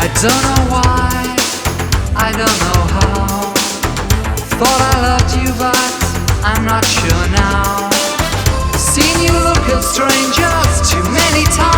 I don't know why, I don't know how. Thought I loved you, but I'm not sure now. Seen you look at strangers too many times.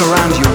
around you.